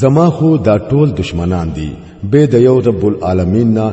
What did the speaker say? زما خو دا ټول دشمنان دي به د یو رب العالمین نه